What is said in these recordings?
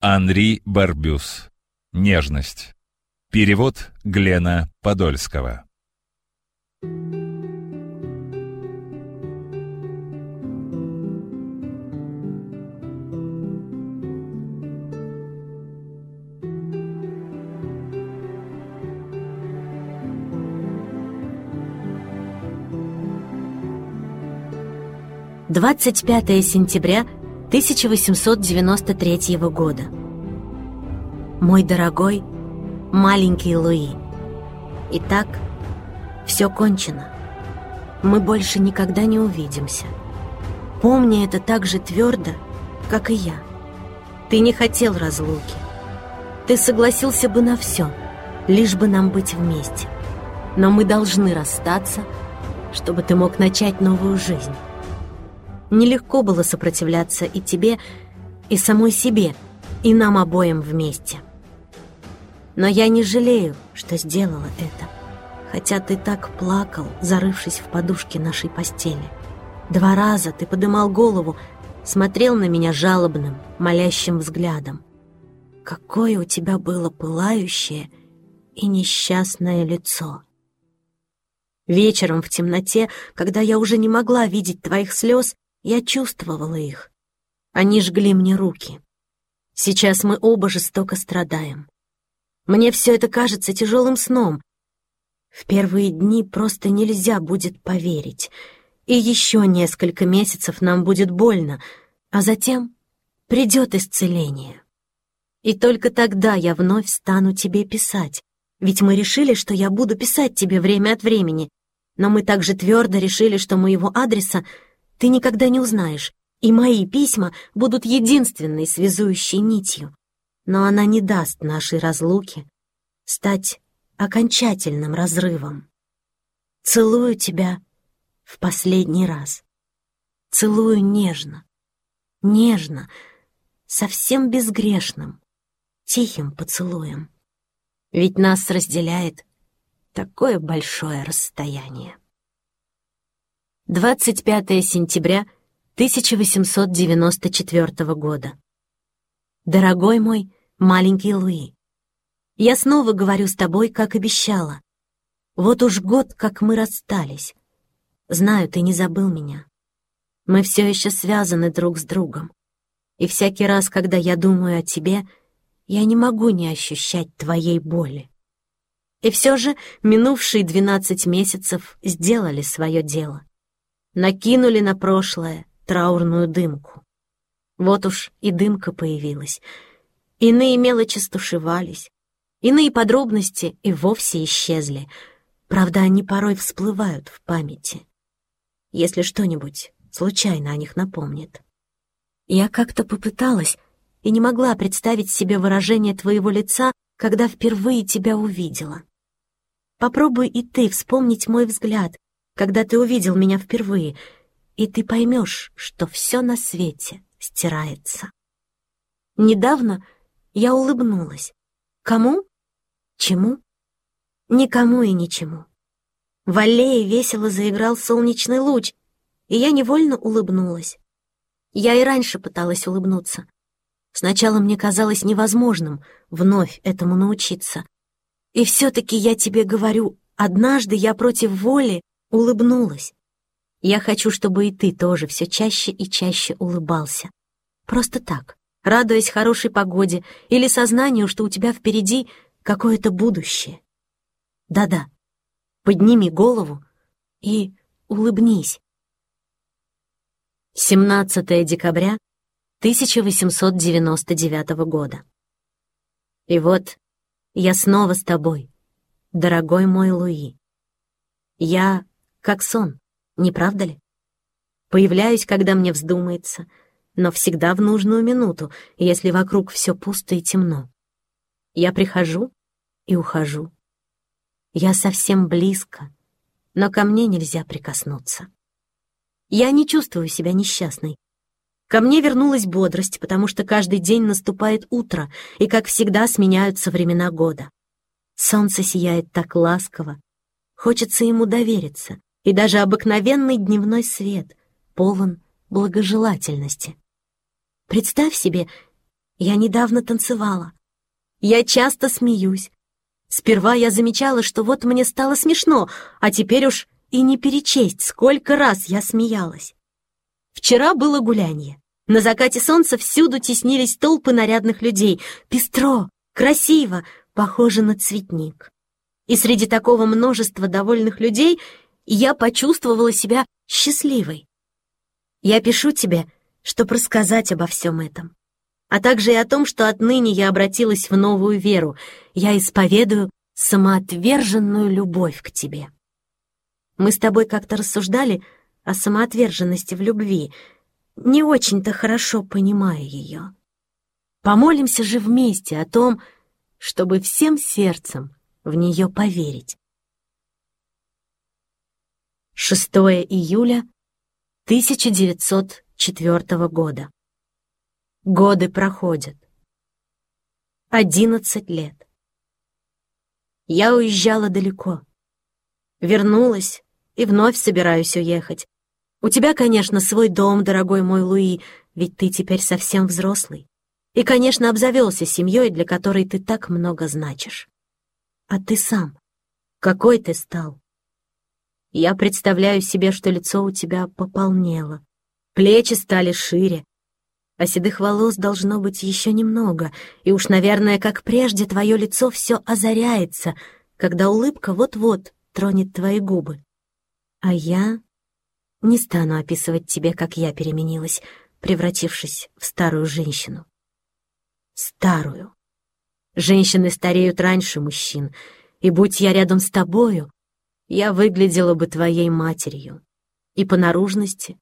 Анри Барбюс. Нежность. Перевод Глена Подольского. Двадцать пятое сентября 1893 года. Мой дорогой, маленький Луи. Итак, все кончено. Мы больше никогда не увидимся. Помни это так же твердо, как и я. Ты не хотел разлуки. Ты согласился бы на все, лишь бы нам быть вместе. Но мы должны расстаться, чтобы ты мог начать новую жизнь. Нелегко было сопротивляться и тебе, и самой себе, и нам обоим вместе. Но я не жалею, что сделала это. Хотя ты так плакал, зарывшись в подушке нашей постели. Два раза ты подымал голову, смотрел на меня жалобным, молящим взглядом. Какое у тебя было пылающее и несчастное лицо. Вечером в темноте, когда я уже не могла видеть твоих слез, я чувствовала их. Они жгли мне руки. Сейчас мы оба жестоко страдаем. Мне все это кажется тяжелым сном. В первые дни просто нельзя будет поверить. И еще несколько месяцев нам будет больно, а затем придет исцеление. И только тогда я вновь стану тебе писать. Ведь мы решили, что я буду писать тебе время от времени, но мы также твердо решили, что моего адреса ты никогда не узнаешь, и мои письма будут единственной связующей нитью. Но она не даст нашей разлуке стать окончательным разрывом. Целую тебя в последний раз. Целую нежно, нежно, совсем безгрешным, тихим поцелуем. Ведь нас разделяет такое большое расстояние. 25 сентября 1894 года. Дорогой мой маленький Луи, я снова говорю с тобой, как обещала. Вот уж год, как мы расстались. Знаю, ты не забыл меня. Мы все еще связаны друг с другом. И всякий раз, когда я думаю о тебе, я не могу не ощущать твоей боли. И все же минувшие двенадцать месяцев сделали свое дело накинули на прошлое траурную дымку. Вот уж и дымка появилась. Иные мелочи стушевались, иные подробности и вовсе исчезли. Правда, они порой всплывают в памяти. Если что-нибудь случайно о них напомнит. Я как-то попыталась и не могла представить себе выражение твоего лица, когда впервые тебя увидела. Попробуй и ты вспомнить мой взгляд, когда ты увидел меня впервые, и ты поймешь, что все на свете стирается. Недавно я улыбнулась. Кому? Чему? Никому и ничему. В аллее весело заиграл солнечный луч, и я невольно улыбнулась. Я и раньше пыталась улыбнуться. Сначала мне казалось невозможным вновь этому научиться. И все-таки я тебе говорю, однажды я против воли улыбнулась. Я хочу, чтобы и ты тоже все чаще и чаще улыбался. Просто так, радуясь хорошей погоде или сознанию, что у тебя впереди какое-то будущее. Да-да, подними голову и улыбнись. 17 декабря 1899 года. И вот я снова с тобой, дорогой мой Луи. Я как сон, не правда ли? Появляюсь, когда мне вздумается, но всегда в нужную минуту, если вокруг все пусто и темно. Я прихожу и ухожу. Я совсем близко, но ко мне нельзя прикоснуться. Я не чувствую себя несчастной. Ко мне вернулась бодрость, потому что каждый день наступает утро, и, как всегда, сменяются времена года. Солнце сияет так ласково, хочется ему довериться, и даже обыкновенный дневной свет полон благожелательности. Представь себе, Я недавно танцевала. Я часто смеюсь. Сперва я замечала, что вот мне стало смешно, а теперь уж и не перечесть, сколько раз я смеялась. Вчера было гулянье. На закате солнца всюду теснились толпы нарядных людей. Пестро, красиво, похоже на цветник. И среди такого множества довольных людей я почувствовала себя счастливой. Я пишу тебе, чтобы рассказать обо всем этом, а также и о том, что отныне я обратилась в новую веру. Я исповедую самоотверженную любовь к тебе. Мы с тобой как-то рассуждали о самоотверженности в любви, не очень-то хорошо понимая ее. Помолимся же вместе о том, чтобы всем сердцем в нее поверить. 6 июля 1904 года. Годы проходят. Одиннадцать лет. Я уезжала далеко. Вернулась и вновь собираюсь уехать. У тебя, конечно, свой дом, дорогой мой Луи, ведь ты теперь совсем взрослый. И, конечно, обзавелся семьей, для которой ты так много значишь. А ты сам? Какой ты стал? Я представляю себе, что лицо у тебя пополнело, плечи стали шире, а седых волос должно быть еще немного, и уж, наверное, как прежде, твое лицо все озаряется, когда улыбка вот-вот тронет твои губы. А я не стану описывать тебе, как я переменилась, превратившись в старую женщину. Старую. Женщины стареют раньше мужчин, и будь я рядом с тобою, я выглядела бы твоей матерью. И по наружности,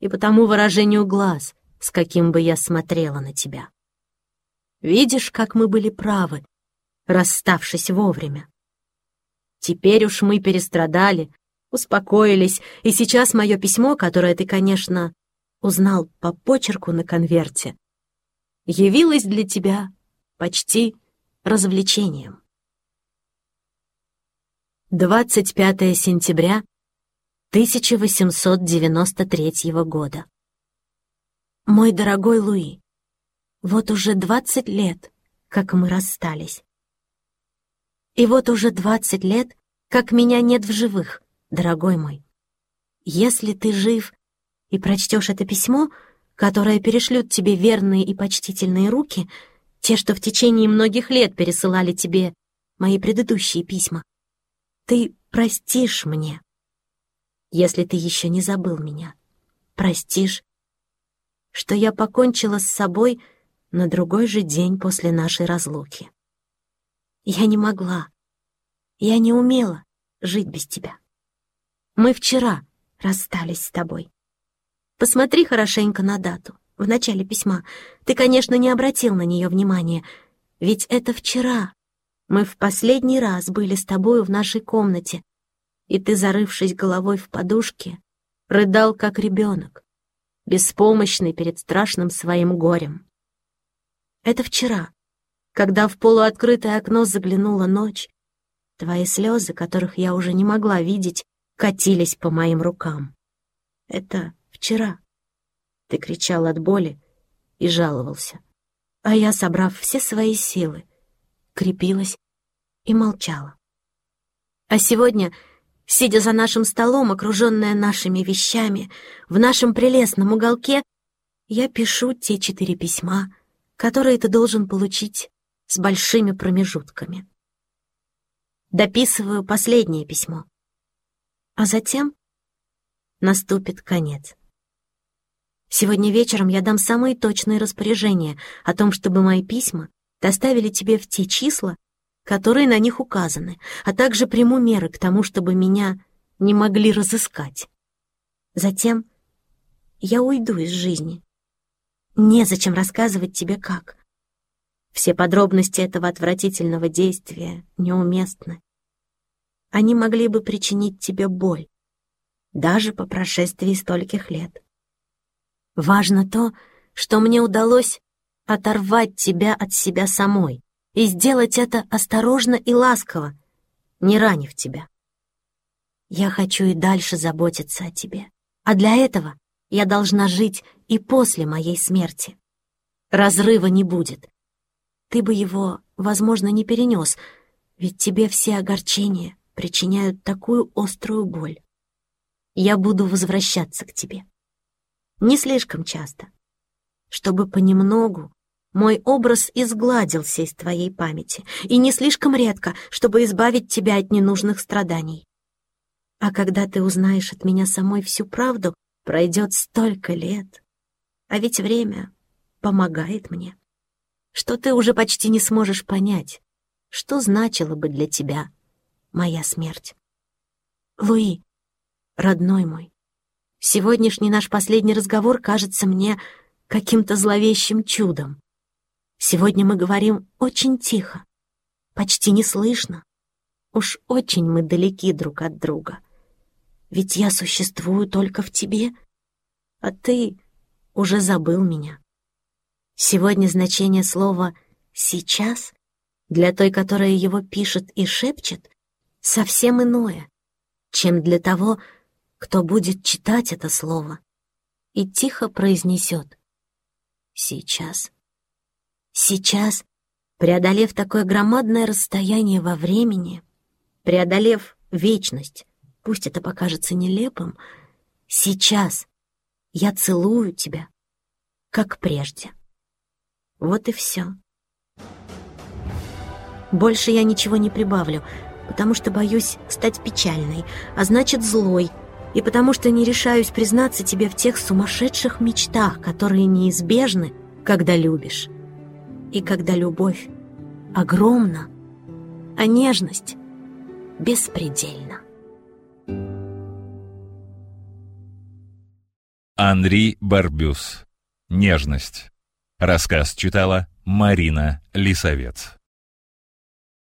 и по тому выражению глаз, с каким бы я смотрела на тебя. Видишь, как мы были правы, расставшись вовремя. Теперь уж мы перестрадали, успокоились, и сейчас мое письмо, которое ты, конечно, узнал по почерку на конверте, явилось для тебя почти развлечением. 25 сентября 1893 года. Мой дорогой Луи, вот уже 20 лет, как мы расстались. И вот уже 20 лет, как меня нет в живых, дорогой мой. Если ты жив и прочтешь это письмо, которое перешлют тебе верные и почтительные руки, те, что в течение многих лет пересылали тебе мои предыдущие письма, ты простишь мне, если ты еще не забыл меня. Простишь, что я покончила с собой на другой же день после нашей разлуки. Я не могла, я не умела жить без тебя. Мы вчера расстались с тобой. Посмотри хорошенько на дату, в начале письма. Ты, конечно, не обратил на нее внимания, ведь это вчера мы в последний раз были с тобою в нашей комнате, и ты, зарывшись головой в подушке, рыдал, как ребенок, беспомощный перед страшным своим горем. Это вчера, когда в полуоткрытое окно заглянула ночь, твои слезы, которых я уже не могла видеть, катились по моим рукам. Это вчера. Ты кричал от боли и жаловался. А я, собрав все свои силы, крепилась и молчала. А сегодня, сидя за нашим столом, окруженная нашими вещами, в нашем прелестном уголке, я пишу те четыре письма, которые ты должен получить с большими промежутками. Дописываю последнее письмо. А затем наступит конец. Сегодня вечером я дам самые точные распоряжения о том, чтобы мои письма доставили тебе в те числа, которые на них указаны, а также приму меры к тому, чтобы меня не могли разыскать. Затем я уйду из жизни. Незачем рассказывать тебе как. Все подробности этого отвратительного действия неуместны. Они могли бы причинить тебе боль, даже по прошествии стольких лет. Важно то, что мне удалось оторвать тебя от себя самой и сделать это осторожно и ласково, не ранив тебя. Я хочу и дальше заботиться о тебе, а для этого я должна жить и после моей смерти. разрыва не будет. Ты бы его, возможно, не перенес, ведь тебе все огорчения причиняют такую острую боль. Я буду возвращаться к тебе. Не слишком часто, чтобы понемногу мой образ изгладился из твоей памяти, и не слишком редко, чтобы избавить тебя от ненужных страданий. А когда ты узнаешь от меня самой всю правду, пройдет столько лет. А ведь время помогает мне, что ты уже почти не сможешь понять, что значила бы для тебя моя смерть. Луи, родной мой, сегодняшний наш последний разговор кажется мне каким-то зловещим чудом. Сегодня мы говорим очень тихо, почти не слышно. Уж очень мы далеки друг от друга. Ведь я существую только в тебе, а ты уже забыл меня. Сегодня значение слова «сейчас» для той, которая его пишет и шепчет, совсем иное, чем для того, кто будет читать это слово и тихо произнесет «сейчас». Сейчас, преодолев такое громадное расстояние во времени, преодолев вечность, пусть это покажется нелепым, сейчас я целую тебя, как прежде. Вот и все. Больше я ничего не прибавлю, потому что боюсь стать печальной, а значит злой, и потому что не решаюсь признаться тебе в тех сумасшедших мечтах, которые неизбежны, когда любишь и когда любовь огромна, а нежность беспредельна. Анри Барбюс. Нежность. Рассказ читала Марина Лисовец.